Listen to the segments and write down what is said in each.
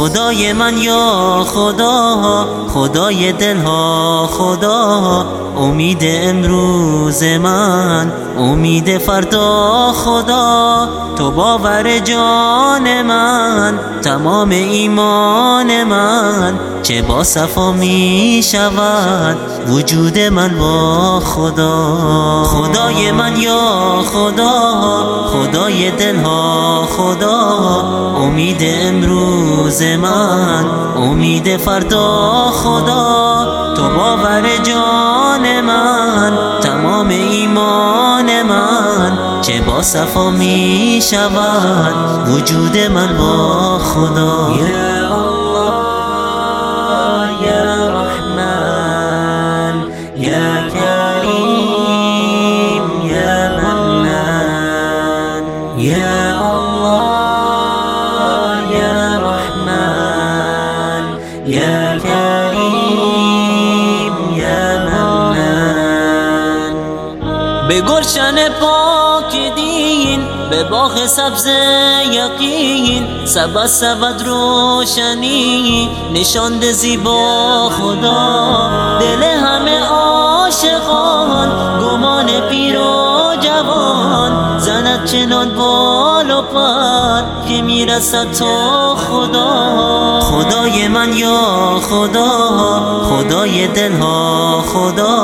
خدای من یا خدا خدای دلها خدا امید امروز من امید فردا خدا تو باور جان من تمام ایمان من چه با صفا می شود وجود من با خدا. خدای من یا خدا خدای دلها خدا امید امروز من. امید فردا خدا تو باور جان من. تمام ایمان من چه با صفا می شود. وجود من با خدا. يا كريم يا منان به گلشن پاک دین به باغ سبز یقین سبد سبد روشنی نشاند زیبا خدا. دل همه عاشقان گمان پیر چنان بال و پر که می‌رسد تا خدا. خدای من یا خدا خدای دلها خدا.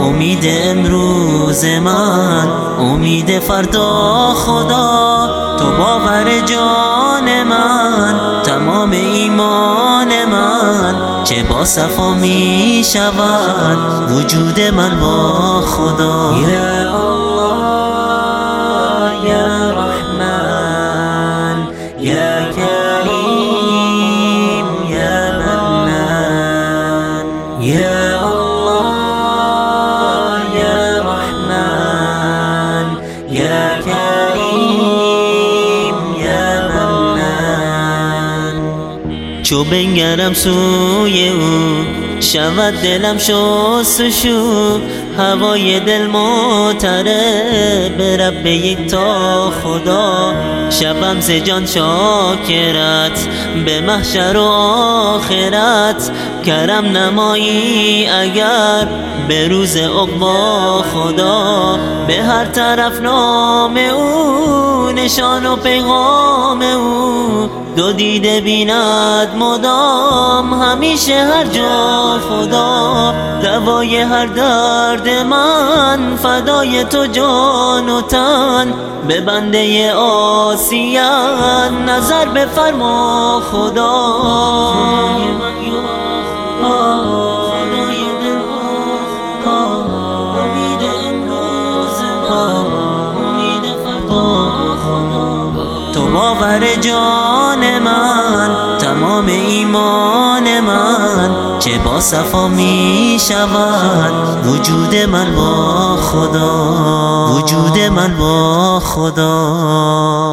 امید امروز من امید فردا خدا. تو باور جان من تمام ایمان من. چه با صفا می شود وجود من با خدا. يا الله يا رحمن يا كريم يا منان چو بنگرم سوی او شود دلم شستشو هوای دل متره به رب یک تا خدا. شبم ز جان شاکرت. به محشر و آخرت. کرم نمایی اگر به روز عقبا خدا. به هر طرف نام او نشان و پیغام او. دو دیده بیند مدام همیشه هر جا خدا. دوای هر درد من فدای تو جان و تن. به بنده آسیان نظر بفرما خدا. تو باور جان من تمام ایمان من چه با صفا می شود؟ وجود من با خدا وجود من با خدا.